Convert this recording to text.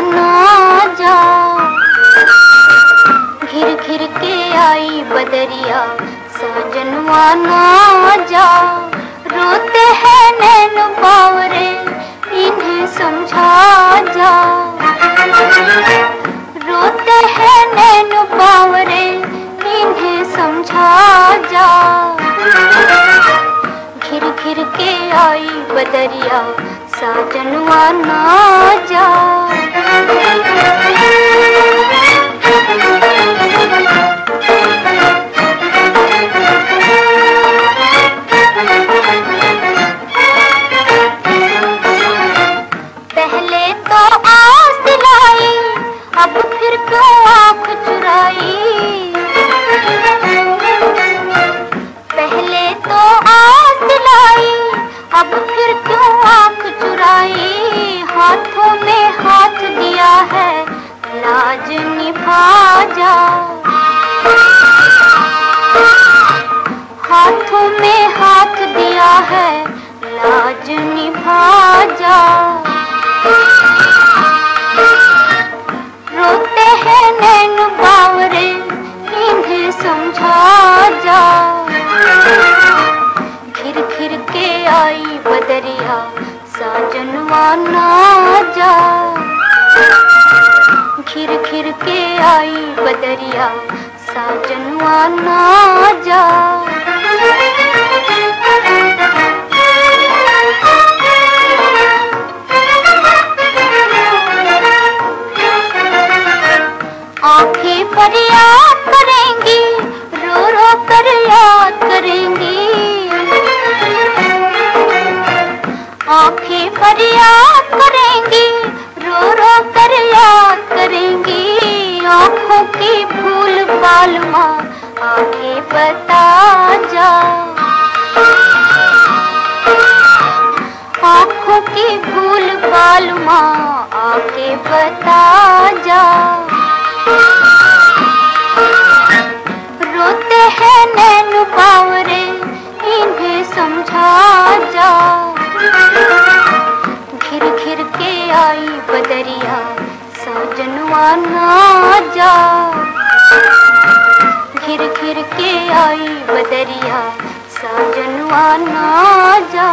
ना जा। घिर घिर के आई बदरिया साजनवा ना जा। रोते हैं नैन बावरे इन्हें समझा जा। रोते हैं नैन बावरे इन्हें समझा जा। घिर घिर के आई बदरिया साजनवा ना जा। पहले तो आस दिलाई अब फिर क्यों आँख चुराई। हाथों में हाथ दिया है, लाज निभा रोते हैं नैन बावरे समझा घिर घिर के आई बदरिया साजनवा ना जा घिर खिर के आई बदरिया साजनवा ना जा। आँखें फरियाद करेंगी, रो रो कर याद करेंगी। आँखें फरियाद करेंगी, रो रो याद आँखों की भूल बालमा आगे बता जा। आँखों की भूल बालमा आगे बता जा। रोते हैं नैन बावरे इन्हें समझा जा। घिर घिर के आई बदरिया साजनवा ना जा। घिर घिर के आई बदरिया साजनवा ना जा।